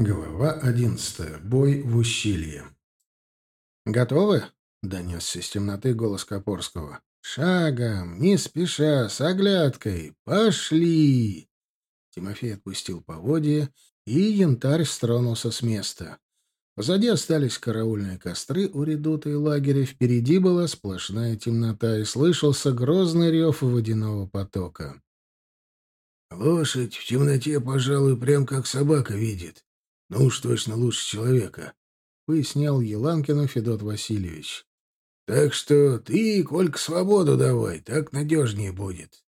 Глава одиннадцатая. Бой в ущелье. «Готовы?» — донесся из темноты голос Копорского. «Шагом, не спеша, с оглядкой. Пошли!» Тимофей отпустил поводья, и янтарь стронулся с места. Позади остались караульные костры у редута и лагеря, впереди была сплошная темнота, и слышался грозный рев водяного потока. «Лошадь в темноте, пожалуй, прям как собака видит», ну уж точно лучше человека, — пояснял Еланкину Федот Васильевич. — Так что ты, Колька, свободу давай, так надежнее будет.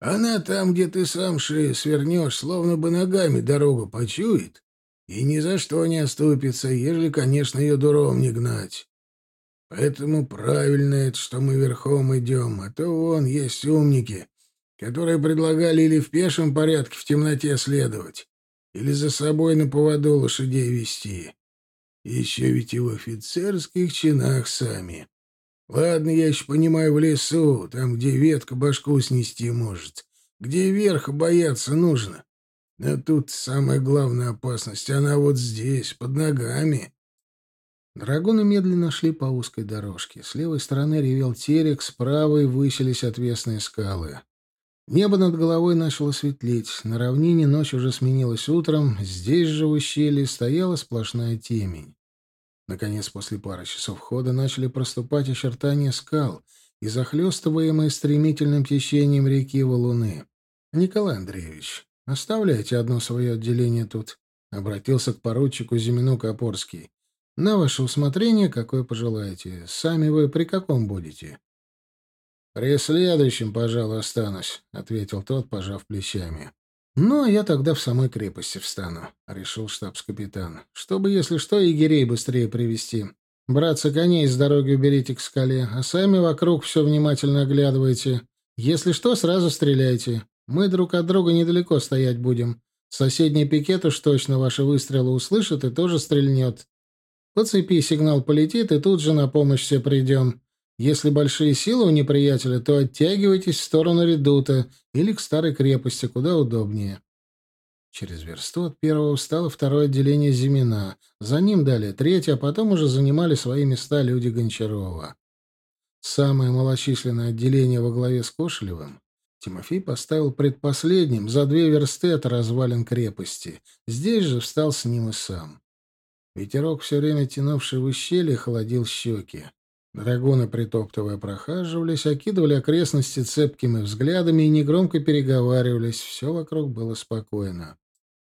Она там, где ты сам шею свернешь, словно бы ногами дорогу почует, и ни за что не оступится, ежели, конечно, ее дуром не гнать. Поэтому правильно это, что мы верхом идем, а то вон есть умники, которые предлагали или в пешем порядке в темноте следовать, или за собой на поводу лошадей вести. Еще ведь и в офицерских чинах сами. Ладно, я еще понимаю, в лесу, там, где ветка башку снести может, где верха бояться нужно. Но тут самая главная опасность, она вот здесь, под ногами. Драгуны медленно шли по узкой дорожке. С левой стороны ревел терек, с правой высились отвесные скалы. Небо над головой начало светлеть. На равнине ночь уже сменилась утром. Здесь же в ущелье стояла сплошная темень. Наконец, после пары часов хода начали проступать очертания скал и захлестываемые стремительным течением реки валуны. «Николай Андреевич, оставляйте одно свое отделение тут», — обратился к поручику Зимину Копорский. «На ваше усмотрение, какое пожелаете. Сами вы при каком будете?» «При следующем, пожалуй, останусь», — ответил тот, пожав плечами. «Ну, а я тогда в самой крепости встану», — решил штабс-капитан. «Чтобы, если что, егерей быстрее привести. Братцы, коней с дороги уберите к скале, а сами вокруг все внимательно оглядывайте. Если что, сразу стреляйте. Мы друг от друга недалеко стоять будем. Соседний пикет уж точно ваши выстрелы услышит и тоже стрельнет. По цепи сигнал полетит, и тут же на помощь все придем. Если большие силы у неприятеля, то оттягивайтесь в сторону редута или к старой крепости, куда удобнее. Через версту от первого встало второе отделение Зимина. За ним далее третье, а потом уже занимали свои места люди Гончарова. Самое малочисленное отделение во главе с Кошелевым Тимофей поставил предпоследним, за две версты от развалин крепости. Здесь же встал с ним и сам. Ветерок, все время тянувший в ущелье, холодил щеки. Драгоны, притоптывая, прохаживались, окидывали окрестности цепкими взглядами и негромко переговаривались. Все вокруг было спокойно.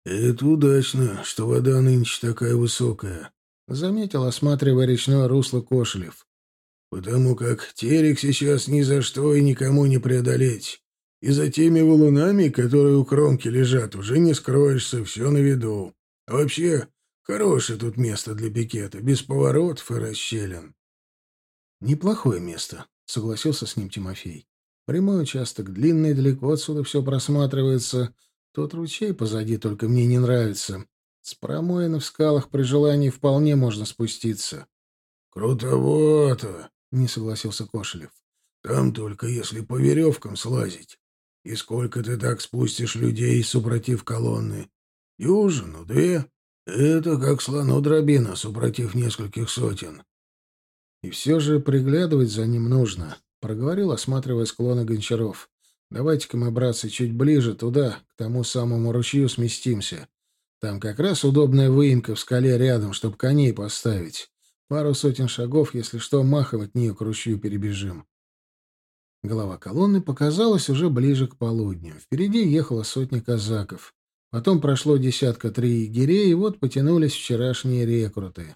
«Это удачно, что вода нынче такая высокая», — заметил, осматривая речное русло Кошелев. «Потому как терек сейчас ни за что и никому не преодолеть. И за теми валунами, которые у кромки лежат, уже не скроешься, все на виду. А вообще, хорошее тут место для пикета, без поворотов и расщелин». «Неплохое место», — согласился с ним Тимофей. «Прямой участок, длинный, далеко отсюда все просматривается. Тот ручей позади только мне не нравится. С промоина в скалах при желании вполне можно спуститься». «Крутовато», — не согласился Кошелев. «Там только если по веревкам слазить. И сколько ты так спустишь людей, супротив колонны? Южину, две? Это как слону дробина, супротив нескольких сотен. И все же приглядывать за ним нужно, — проговорил, осматривая склоны Гончаров. — Давайте-ка мы, братцы, чуть ближе туда, к тому самому ручью сместимся. Там как раз удобная выемка в скале рядом, чтобы коней поставить. Пару сотен шагов, если что, махом от нее к ручью перебежим. Голова колонны показалась уже ближе к полудню. Впереди ехала сотня казаков. Потом прошло десятка три егерей, и вот потянулись вчерашние рекруты.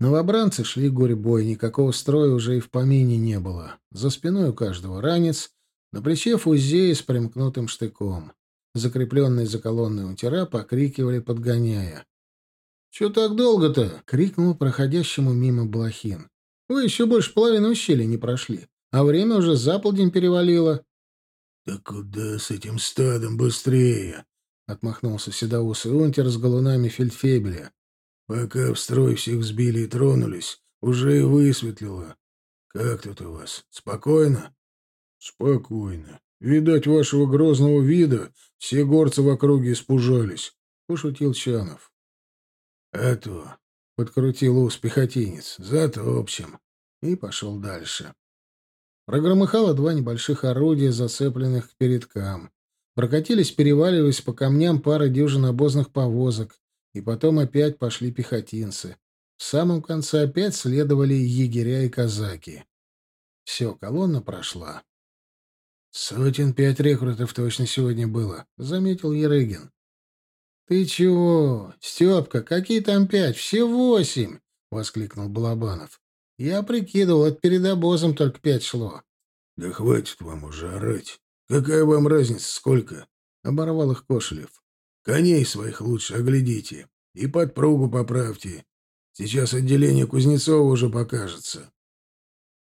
Новобранцы шли гурьбой, никакого строя уже и в помине не было. За спиной у каждого ранец, на плече фузеи с примкнутым штыком. Закрепленные за колонной унтера покрикивали, подгоняя. — Чего так долго-то? — крикнул проходящему мимо Блохин. — Вы еще больше половины ущелья не прошли, а время уже за полдень перевалило. — Да куда с этим стадом быстрее? — отмахнулся седоусый унтер с галунами фельдфебеля. Пока в строй всех сбили и тронулись, уже и высветлило. Как тут у вас? Спокойно? Спокойно. Видать, вашего грозного вида все горцы в округе испужались, — пошутил Чанов. А то, — подкрутил ус пехотинец, — затопчем. И пошел дальше. Прогромыхало два небольших орудия, зацепленных к передкам. Прокатились, переваливаясь по камням пара дюжин обозных повозок, и потом опять пошли пехотинцы. В самом конце опять следовали егеря и казаки. Все, колонна прошла. «Сотен пять рекрутов точно сегодня было», — заметил Ерыгин. «Ты чего? Степка, какие там пять? Все восемь!» — воскликнул Балабанов. «Я прикидывал, это перед обозом только пять шло». «Да хватит вам уже орать. Какая вам разница, сколько?» — оборвал их Кошелев. «Коней своих лучше оглядите и подпругу поправьте. Сейчас отделение Кузнецова уже покажется».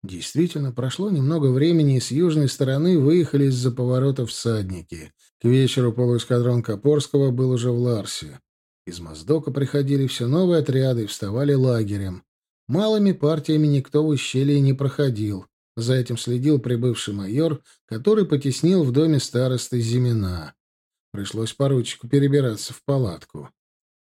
Действительно, прошло немного времени, и с южной стороны выехали из-за поворота всадники. К вечеру полуэскадрон Копорского был уже в Ларсе. Из Моздока приходили все новые отряды и вставали лагерем. Малыми партиями никто в ущелье не проходил. За этим следил прибывший майор, который потеснил в доме старосты Зимина. Пришлось поручику перебираться в палатку.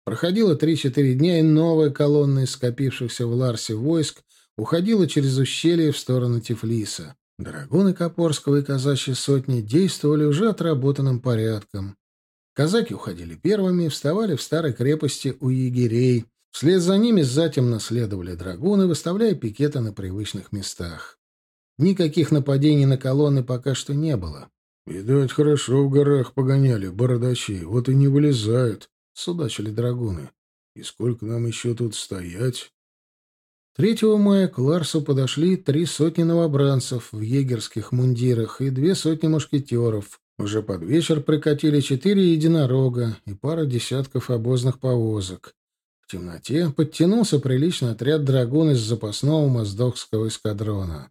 Проходило три-четыре дня, и новая колонна из скопившихся в Ларсе войск уходила через ущелье в сторону Тифлиса. Драгуны Копорского и казачьи сотни действовали уже отработанным порядком. Казаки уходили первыми вставали в старой крепости у егерей. Вслед за ними затем следовали драгуны, выставляя пикеты на привычных местах. Никаких нападений на колонны пока что не было. «Видать, хорошо в горах погоняли бородачи, вот и не вылезают», — судачили драгуны. «И сколько нам еще тут стоять?» 3 мая к Ларсу подошли три сотни новобранцев в егерских мундирах и две сотни мушкетеров. Уже под вечер прикатили четыре единорога и пара десятков обозных повозок. В темноте подтянулся приличный отряд драгун из запасного моздокского эскадрона.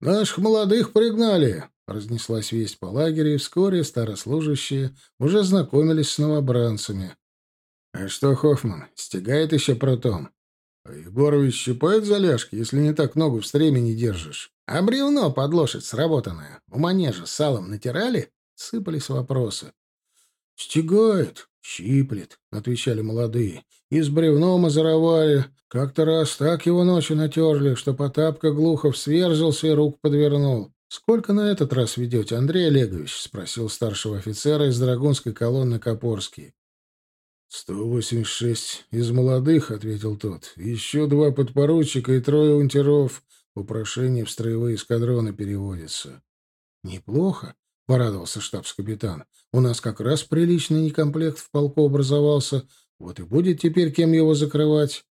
«Наших молодых пригнали!» — разнеслась весть по лагерю, и вскоре старослужащие уже знакомились с новобранцами. «А что, Хоффман, стегает еще протом?» А Егорович щипает за ляжки, если не так много в стремени держишь. А бревно под лошадь сработанное у манежа салом натирали? Сыпались вопросы. «Стегает, щиплет», — отвечали молодые. «И с бревном озоровали. Как-то раз так его ночью натерли, что Потапка Глухов сверзился и рук подвернул. «Сколько на этот раз ведете, Андрей Олегович?» — спросил старшего офицера из драгунской колонны Копорский. «Сто восемьдесят шесть из молодых», — ответил тот. «Еще два подпоручика и трое унтеров. Упрошение в строевые эскадроны переводится». «Неплохо», — порадовался штабс-капитан. «У нас как раз приличный некомплект в полку образовался. Вот и будет теперь кем его закрывать».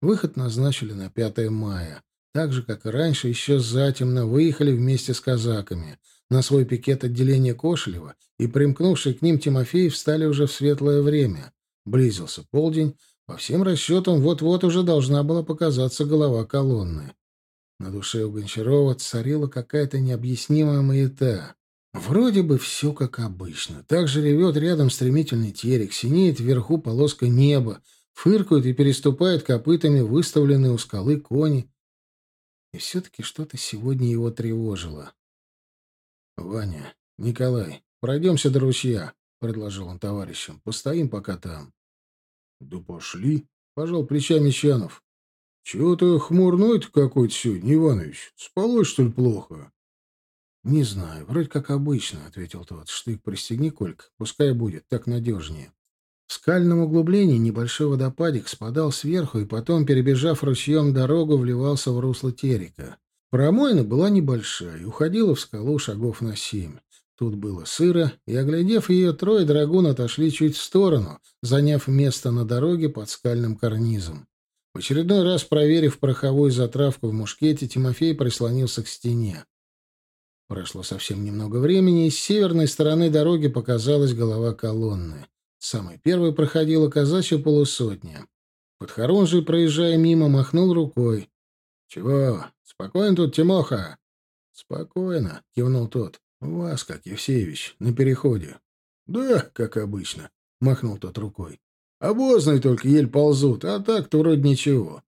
Выход назначили на 5 мая. Так же, как и раньше, еще затемно выехали вместе с казаками. На свой пикет отделения Кошелева и примкнувший к ним Тимофеев встали уже в светлое время. Близился полдень. По всем расчетам, вот-вот уже должна была показаться голова колонны. На душе у Гончарова царила какая-то необъяснимая маята. Вроде бы все как обычно. Так же ревет рядом стремительный терек, синеет вверху полоска неба, фыркают и переступают копытами выставленные у скалы кони. И все-таки что-то сегодня его тревожило. — Ваня, Николай, пройдемся до ручья, — предложил он товарищам. — Постоим пока там. — Да пошли, — пожал плечами Чанов. — Чего ты хмурной-то какой-то сегодня, Иванович? Спалось, что ли, плохо? — Не знаю, вроде как обычно, — ответил тот. — Штык пристегни, Колька, пускай будет, так надежнее. В скальном углублении небольшой водопадик спадал сверху и потом, перебежав ручьем дорогу, вливался в русло терека. Промоина была небольшая и уходила в скалу шагов на семь. Тут было сыро, и, оглядев ее, трое драгун отошли чуть в сторону, заняв место на дороге под скальным карнизом. В очередной раз, проверив пороховую затравку в мушкете, Тимофей прислонился к стене. Прошло совсем немного времени, и с северной стороны дороги показалась голова колонны. Самой первой проходила казачья полусотня. Подхорунжий, проезжая мимо, махнул рукой. — Чего? Спокойно тут, Тимоха? — Спокойно, — кивнул тот. «У вас, как Евсеевич, на переходе». «Да, как обычно», — махнул тот рукой. «Обозные только еле ползут, а так-то вроде ничего».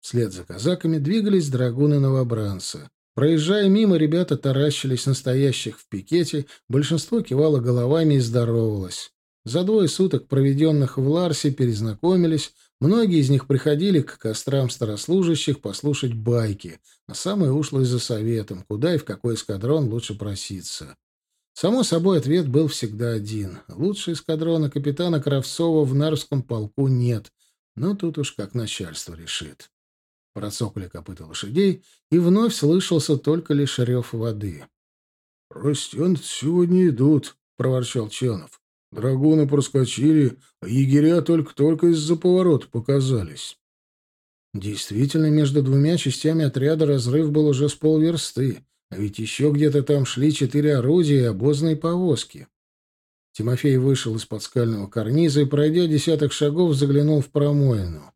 Вслед за казаками двигались драгуны-новобранцы. Проезжая мимо, ребята таращились настоящих в пикете, большинство кивало головами и здоровалось. За двое суток, проведенных в Ларсе, перезнакомились, многие из них приходили к кострам старослужащих послушать байки, а самые ушлые за советом, куда и в какой эскадрон лучше проситься. Само собой, ответ был всегда один. Лучше эскадрона капитана Кравцова в Нарвском полку нет, но тут уж как начальство решит. Процокали копыта лошадей, и вновь слышался только лишь рев воды. — Растянут сегодня идут, — проворчал Чанов. Драгуны проскочили, а егеря только-только из-за поворота показались. Действительно, между двумя частями отряда разрыв был уже с полверсты, а ведь еще где-то там шли четыре орудия и обозные повозки. Тимофей вышел из-под скального карниза и, пройдя десяток шагов, заглянул в промоину.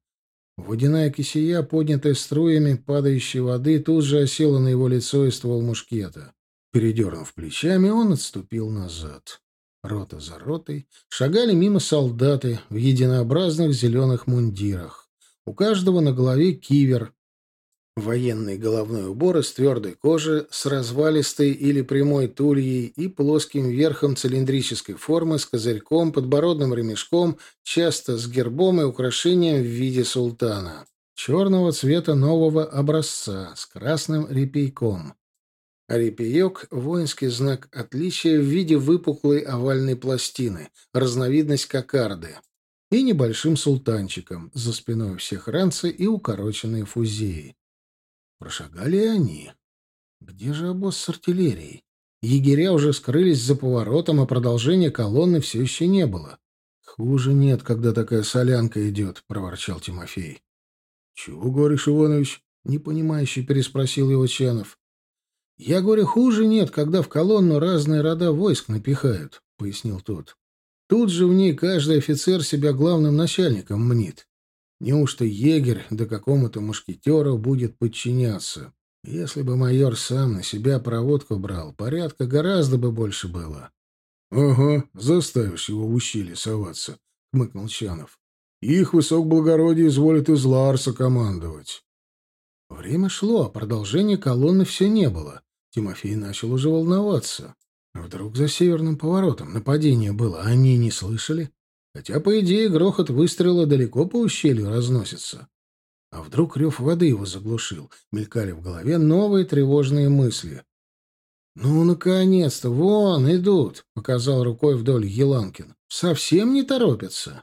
Водяная кисия, поднятая струями падающей воды, тут же осела на его лицо и ствол мушкета. Передернув плечами, он отступил назад. Рота за ротой шагали мимо солдаты в единообразных зеленых мундирах. У каждого на голове кивер. Военный головной убор из твердой кожи с развалистой или прямой тульей и плоским верхом цилиндрической формы с козырьком, подбородным ремешком, часто с гербом и украшением в виде султана. Черного цвета нового образца с красным репейком. Арепиек — воинский знак отличия в виде выпуклой овальной пластины, разновидность кокарды, и небольшим султанчиком, за спиной всех ранцы и укороченные фузеи. Прошагали они. Где же обоз с артиллерией? Егеря уже скрылись за поворотом, а продолжения колонны все еще не было. «Хуже нет, когда такая солянка идет», — проворчал Тимофей. «Чего говоришь, Иванович?» — непонимающе переспросил его Чанов. «Я говорю, хуже нет, когда в колонну разные рода войск напихают», — пояснил тот. «Тут же в ней каждый офицер себя главным начальником мнит. Неужто егерь да какому-то мушкетеру будет подчиняться? Если бы майор сам на себя проводку брал, порядка гораздо бы больше было». «Ага, заставишь его в ущелье соваться», — хмыкнул Чанов. «Их высокоблагородие изволит из Ларса командовать». Время шло, а продолжения колонны все не было. Тимофей начал уже волноваться. Вдруг за северным поворотом нападение было, а они не слышали? Хотя, по идее, грохот выстрела далеко по ущелью разносится. А вдруг рев воды его заглушил? Мелькали в голове новые тревожные мысли. «Ну, наконец-то! Вон, идут!» — показал рукой вдоль Еланкин. «Совсем не торопятся!»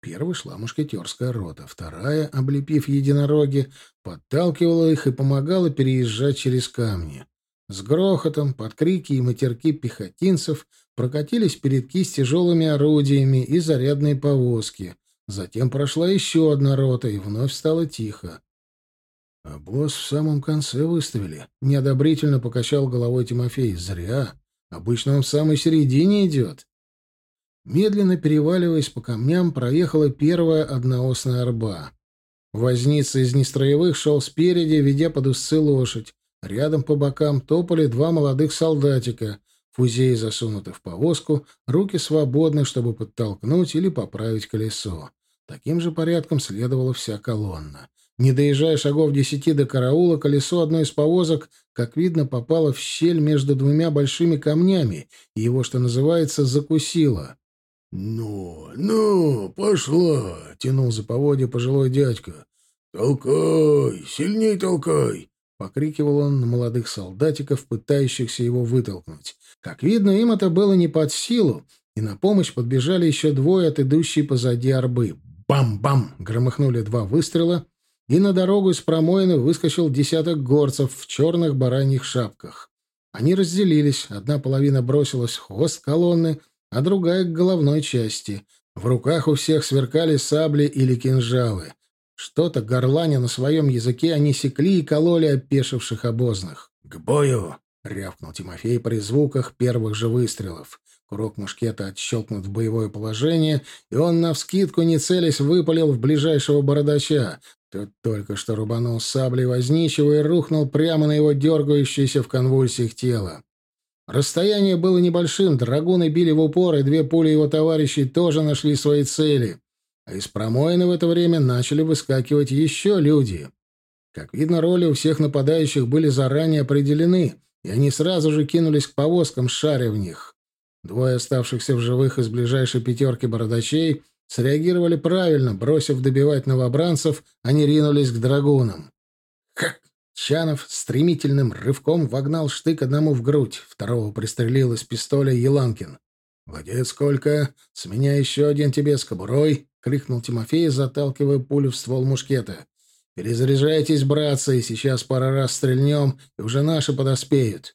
Первой шла мушкетерская рота, вторая, облепив единороги, подталкивала их и помогала переезжать через камни. С грохотом, под крики и матерки пехотинцев прокатились передки с тяжелыми орудиями и зарядные повозки. Затем прошла еще одна рота, и вновь стало тихо. — А босс в самом конце выставили. Неодобрительно покачал головой Тимофей. — Зря. Обычно он в самой середине идет. Медленно переваливаясь по камням, проехала первая одноосная арба. Возница из нестроевых шел спереди, ведя под узцы лошадь. Рядом по бокам топали два молодых солдатика, фузеи засунуты в повозку, руки свободны, чтобы подтолкнуть или поправить колесо. Таким же порядком следовала вся колонна. Не доезжая шагов десяти до караула, колесо одной из повозок, как видно, попало в щель между двумя большими камнями, и его, что называется, закусило. «Ну, ну, пошла!» — тянул за поводья пожилой дядька. «Толкай, сильней толкай!» Покрикивал он на молодых солдатиков, пытающихся его вытолкнуть. Как видно, им это было не под силу, и на помощь подбежали еще двое от идущей позади арбы. Бам-бам! Громыхнули два выстрела, и на дорогу из промоины выскочил десяток горцев в черных бараньих шапках. Они разделились. Одна половина бросилась в хвост колонны, а другая — к головной части. В руках у всех сверкали сабли или кинжалы. Что-то горланя на своем языке они секли и кололи опешивших обозных. «К бою!» — рявкнул Тимофей при звуках первых же выстрелов. Курок мушкета отщелкнут в боевое положение, и он, навскидку не целясь, выпалил в ближайшего бородача. Тот только что рубанул саблей возничего и рухнул прямо на его дергающееся в конвульсиях тело. Расстояние было небольшим, драгуны били в упор, и две пули его товарищей тоже нашли свои цели а из промоины в это время начали выскакивать еще люди. Как видно, роли у всех нападающих были заранее определены, и они сразу же кинулись к повозкам, шаря в них. Двое оставшихся в живых из ближайшей пятерки бородачей среагировали правильно, бросив добивать новобранцев, они ринулись к драгунам. Как! Чанов стремительным рывком вогнал штык одному в грудь, второго пристрелил из пистоля Еланкин. «Молодец, сколько! С меня еще один тебе с кобурой!» — крикнул Тимофей, заталкивая пулю в ствол мушкета. «Перезаряжайтесь, братцы, сейчас пара раз стрельнем, и уже наши подоспеют».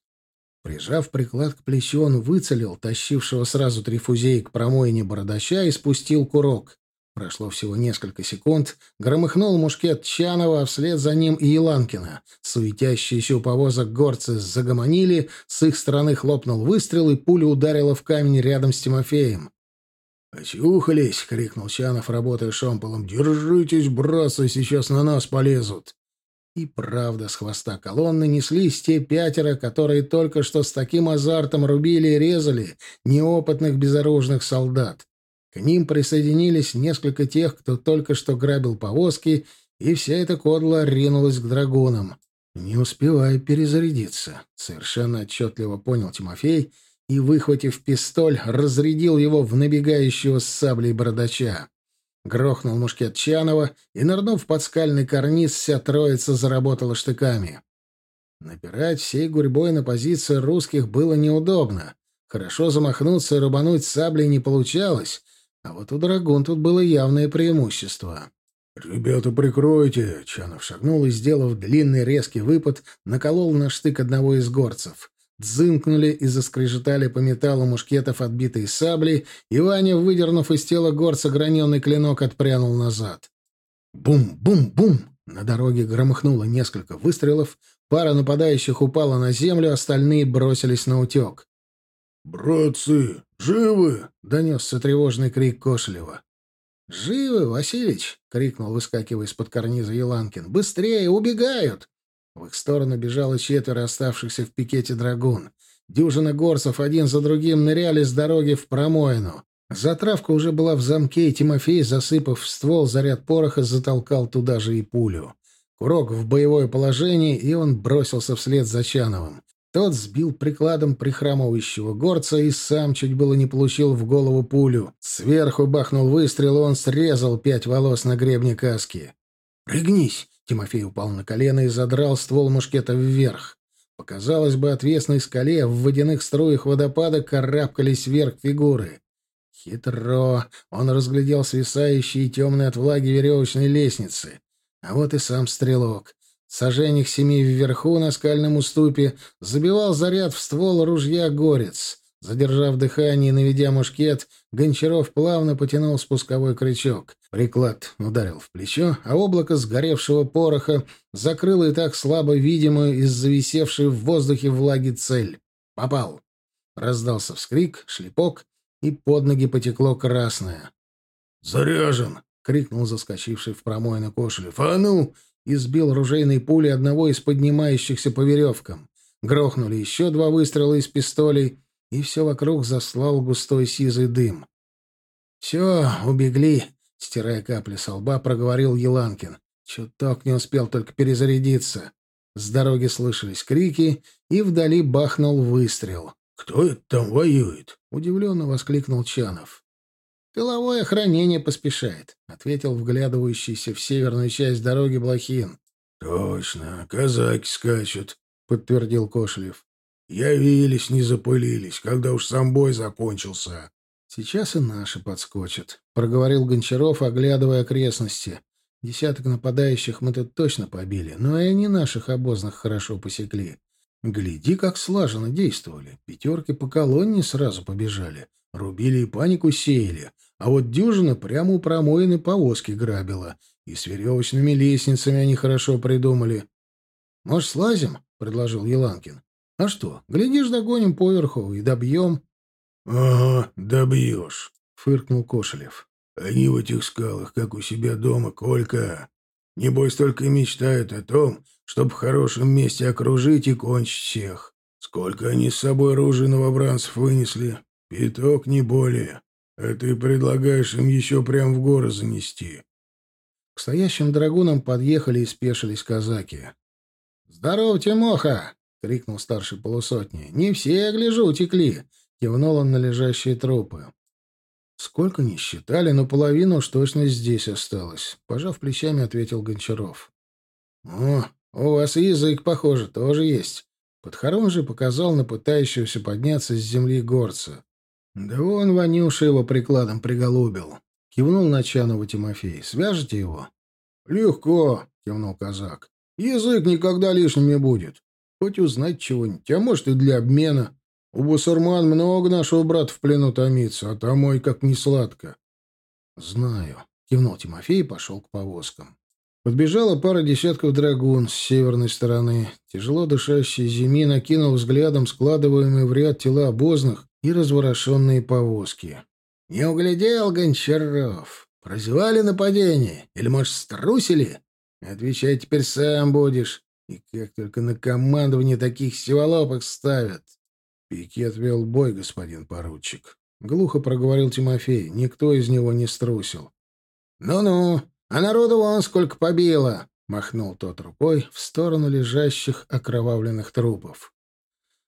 Прижав приклад к плечу, он выцелил тащившего сразу три фузеи к промоине бородача и спустил курок. Прошло всего несколько секунд, громыхнул мушкет Чанова, а вслед за ним и Еланкина. Суетящиеся у повозок горцы загомонили, с их стороны хлопнул выстрел, и пуля ударила в камень рядом с Тимофеем. «Очухались!» — крикнул Чанов, работая шомполом. «Держитесь, братцы, сейчас на нас полезут!» И правда, с хвоста колонны неслись те пятеро, которые только что с таким азартом рубили и резали неопытных безоружных солдат. К ним присоединились несколько тех, кто только что грабил повозки, и вся эта кодла ринулась к драгунам. «Не успевая перезарядиться», — совершенно отчетливо понял Тимофей и, выхватив пистоль, разрядил его в набегающего с саблей бородача. Грохнул мушкет Чанова, и, нырнув под скальный карниз, вся троица заработала штыками. Напирать всей гурьбой на позиции русских было неудобно. Хорошо замахнуться и рубануть саблей не получалось, а вот у драгун тут было явное преимущество. «Ребята, прикройте!» — Чанов шагнул и, сделав длинный резкий выпад, наколол на штык одного из горцев. Дзынкнули и заскрежетали по металлу мушкетов отбитые сабли, и Ваня, выдернув из тела горца граненый клинок, отпрянул назад. Бум-бум-бум! На дороге громыхнуло несколько выстрелов, пара нападающих упала на землю, остальные бросились на утек. «Братцы, живы!» — донесся тревожный крик Кошелева. «Живы, Василич!» — крикнул, выскакивая из-под карниза Еланкин. «Быстрее! Убегают!» В их сторону бежало четверо оставшихся в пикете драгун. Дюжина горцев один за другим ныряли с дороги в промоину. Затравка уже была в замке, и Тимофей, засыпав в ствол заряд пороха, затолкал туда же и пулю. Курок в боевое положение, и он бросился вслед за Чановым. Тот сбил прикладом прихрамывающего горца и сам чуть было не получил в голову пулю. Сверху бахнул выстрел, и он срезал пять волос на гребне каски. «Пригнись!» — Тимофей упал на колено и задрал ствол мушкета вверх. Показалось бы, отвесной скале в водяных струях водопада карабкались вверх фигуры. Хитро. Он разглядел свисающие темные от влаги веревочной лестницы. А вот и сам стрелок сожжениях семи вверху на скальном уступе, забивал заряд в ствол ружья горец. Задержав дыхание и наведя мушкет, Гончаров плавно потянул спусковой крючок. Приклад ударил в плечо, а облако сгоревшего пороха закрыло и так слабо видимую из зависевшей в воздухе влаги цель. Попал. Раздался вскрик, шлепок, и под ноги потекло красное. «Заряжен!» — крикнул заскочивший в промойный Кошелев. «А ну!» и сбил ружейной пули одного из поднимающихся по веревкам. Грохнули еще два выстрела из пистолей, и все вокруг заслал густой сизый дым. «Все, убегли», — стирая капли со лба, проговорил Еланкин. Чуток не успел только перезарядиться. С дороги слышались крики, и вдали бахнул выстрел. «Кто это там воюет?» — удивленно воскликнул Чанов. «Тыловое охранение поспешает», — ответил вглядывающийся в северную часть дороги Блохин. «Точно, казаки скачут», — подтвердил Кошлев. «Явились, не запылились, когда уж сам бой закончился». «Сейчас и наши подскочат», — проговорил Гончаров, оглядывая окрестности. «Десяток нападающих мы тут точно побили, но и они наших обозных хорошо посекли. Гляди, как слаженно действовали. Пятерки по колонне сразу побежали. Рубили и панику сеяли, а вот дюжина прямо у промоины повозки грабила. И с веревочными лестницами они хорошо придумали. — Может, слазим? — предложил Еланкин. — А что, глядишь, догоним поверху и добьем. — Ага, добьешь, — фыркнул Кошелев. — Они в этих скалах, как у себя дома, Колька. Небось, только и мечтают о том, чтобы в хорошем месте окружить и кончить всех. Сколько они с собой оружия новобранцев вынесли, Пяток не более. А ты предлагаешь им еще прям в горы занести. К стоящим драгунам подъехали и спешились казаки. «Здорово, Тимоха!» — крикнул старший полусотни. «Не все, гляжу, утекли. — кивнул он на лежащие трупы. «Сколько не считали, но половина уж точно здесь осталась», — пожав плечами, ответил Гончаров. «О, у вас язык, похоже, тоже есть». Подхорон же показал на пытающегося подняться с земли горца. «Да вон Ванюша его прикладом приголубил». Кивнул на Чанова Тимофей. «Свяжете его?» «Легко», — кивнул казак. «Язык никогда лишним не будет. Хоть узнать чего-нибудь, а может и для обмена. У бусурман много нашего брата в плену томится, а там мой как не сладко». «Знаю», — кивнул Тимофей и пошел к повозкам. Подбежала пара десятков драгун с северной стороны. Тяжело дышащий Зими накинул взглядом складываемые в ряд тела обозных и разворошенные повозки. «Не углядел, Гончаров? Прозевали нападение? Или, может, струсили? Отвечай теперь сам будешь. И как только на командование таких сиволопок ставят. Пикет вел бой, господин поручик. Глухо проговорил Тимофей. Никто из него не струсил. «Ну-ну, а народу вон сколько побило!» — махнул тот рукой в сторону лежащих окровавленных трупов.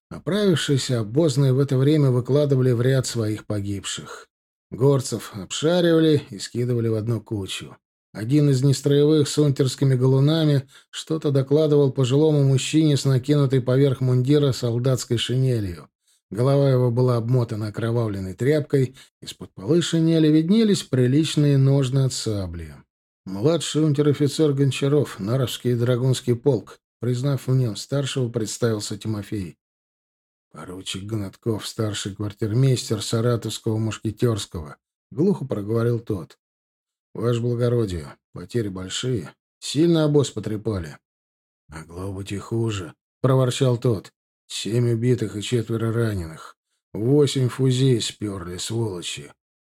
Оправившиеся обозные в это время выкладывали в ряд своих погибших. Горцев обшаривали и скидывали в одну кучу. Один из нестроевых с унтерскими галунами что-то докладывал пожилому мужчине с накинутой поверх мундира солдатской шинелью. Голова его была обмотана окровавленной тряпкой, из-под полы шинели виднелись приличные ножны от сабли. Младший унтер-офицер Гончаров, Наровский драгунский полк, признав в нем старшего, представился Тимофей. Поручик Гнатков, старший квартирмейстер Саратовского мушкетерского, глухо проговорил тот. «Ваше благородие, потери большие. Сильно обоз потрепали». «Могло быть и хуже», — проворчал тот. «Семь убитых и четверо раненых. Восемь фузей сперли, сволочи.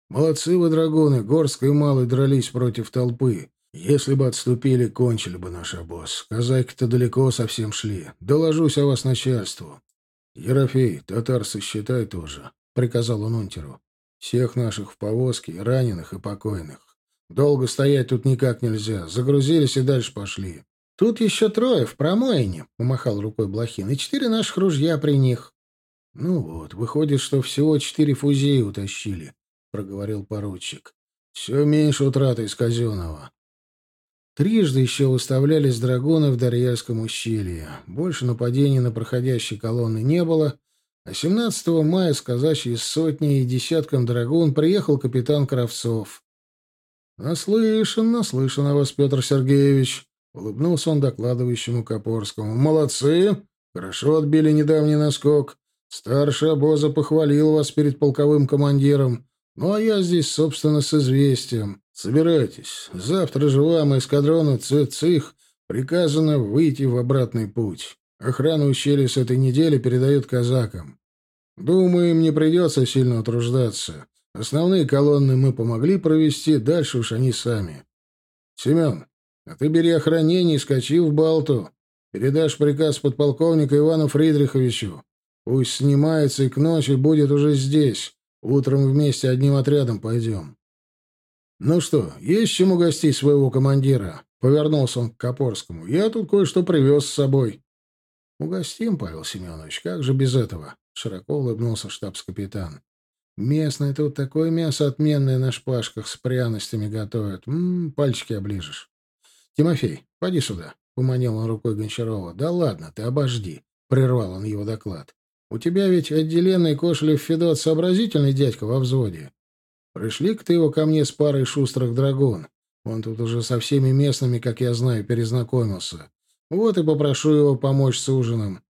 Молодцы вы, драгуны, Горской и Малой дрались против толпы. Если бы отступили, кончили бы наш обоз. Казаки-то далеко совсем шли. Доложусь о вас начальству». «Ерофей, татар сосчитай тоже», — приказал он унтеру. «Всех наших в повозке, раненых, и покойных. Долго стоять тут никак нельзя. Загрузились и дальше пошли. Тут еще трое в промоине, — помахал рукой Блохин, — и четыре наших ружья при них. — Ну вот, выходит, что всего четыре фузеи утащили, — проговорил поручик. — Все меньше утраты из казенного. Трижды еще выставлялись драгоны в Дарьяльском ущелье. Больше нападений на проходящие колонны не было, а 17 мая с казачьей сотней и десятком драгун приехал капитан Кравцов. «Наслышан, наслышан о вас, Петр Сергеевич», — улыбнулся он докладывающему Копорскому. «Молодцы! Хорошо отбили недавний наскок. Старший обоза похвалил вас перед полковым командиром. Ну, а я здесь, собственно, с известием. Собирайтесь. Завтра же вам и эскадрону ЦИХ приказано выйти в обратный путь. Охрана ущелья с этой недели передают казакам. Думаю, им не придется сильно утруждаться. Основные колонны мы помогли провести, дальше уж они сами. Семен, а ты бери охранение и скачи в Балту. Передашь приказ подполковника Ивану Фридриховичу. Пусть снимается и к ночи будет уже здесь. Утром вместе одним отрядом пойдем. Ну что, есть чему гостить своего командира? Повернулся он к Копорскому. Я тут кое-что привез с собой. Угостим, Павел Семенович, как же без этого? Широко улыбнулся штабс-капитан. Местное тут такое мясо отменное на шпажках с пряностями готовят. М пальчики оближешь. Тимофей, поди сюда, — поманил он рукой Гончарова. Да ладно, ты обожди, — прервал он его доклад. У тебя ведь отделенный Кошелев Федот сообразительный дядька во взводе. Пришли-ка ты его ко мне с парой шустрых драгун. Он тут уже со всеми местными, как я знаю, перезнакомился. Вот и попрошу его помочь с ужином.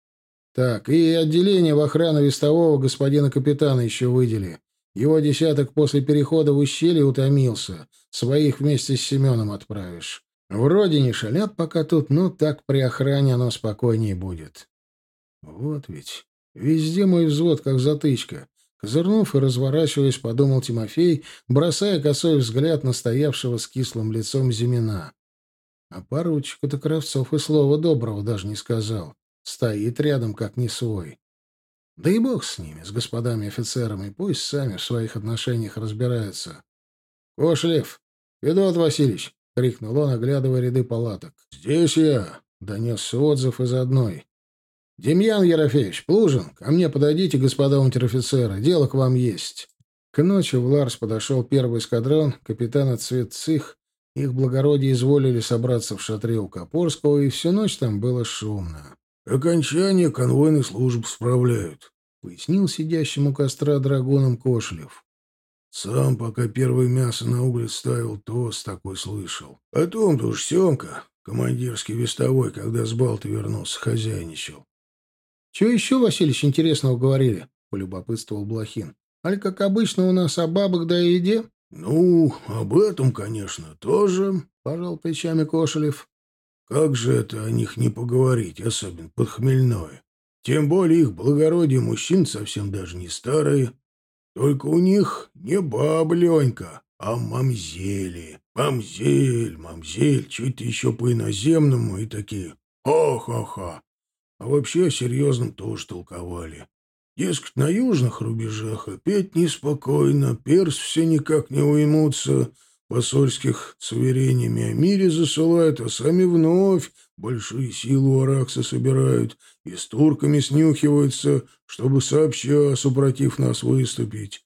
Так, и отделение в охрану вестового господина капитана еще выдели. Его десяток после перехода в ущелье утомился. Своих вместе с Семеном отправишь. Вроде не шалят пока тут, но так при охране оно спокойнее будет. Вот ведь. Везде мой взвод, как затычка. Козырнув и разворачиваясь, подумал Тимофей, бросая косой взгляд на стоявшего с кислым лицом Зимина. А поручику-то Кравцов и слова доброго даже не сказал. Стоит рядом, как не свой. Да и бог с ними, с господами офицерами, пусть сами в своих отношениях разбираются. — Кошлев! Федот Васильевич! — крикнул он, оглядывая ряды палаток. — Здесь я! — донесся отзыв из одной. «Демьян Ерофеевич, Плужин, ко мне подойдите, господа унтер-офицеры, дело к вам есть». К ночи в Ларс подошел первый эскадрон, капитана Цветцих. Их благородие изволили собраться в шатре у Копорского, и всю ночь там было шумно. «Окончание конвойной службы справляют», — пояснил сидящему костра драгоном Кошлев. «Сам, пока первое мясо на угле ставил, тост такой слышал. Потом-то уж Семка, командирский вестовой, когда с Балты вернулся, хозяйничал. — Че еще, Васильевич, интересного говорили? — полюбопытствовал Блохин. — Аль, как обычно, у нас о бабах да еде? — Ну, об этом, конечно, тоже, — пожал плечами Кошелев. Как же это о них не поговорить, особенно под хмельное? Тем более их благородие мужчин совсем даже не старые. Только у них не баба Ленька, а мамзели. Мамзель, мамзель, чуть еще по-иноземному и такие «ха-ха-ха». А вообще о серьезном тоже толковали. Дескать, на южных рубежах опять неспокойно, перс все никак не уймутся, посольских с уверениями о мире засылают, а сами вновь большие силы у Аракса собирают и с турками снюхиваются, чтобы сообща, супротив нас, выступить.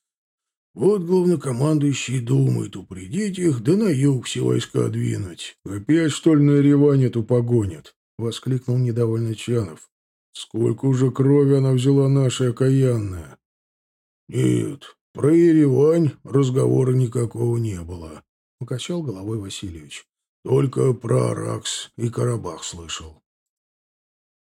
Вот главнокомандующий думает упредить их, да на юг все войска двинуть. Опять, что ли, на Ереване эту погонят? — воскликнул недовольный Чанов. — Сколько уже крови она взяла наша окаянная? — Нет, про Еревань разговора никакого не было, — покачал головой Васильевич. — Только про Аракс и Карабах слышал.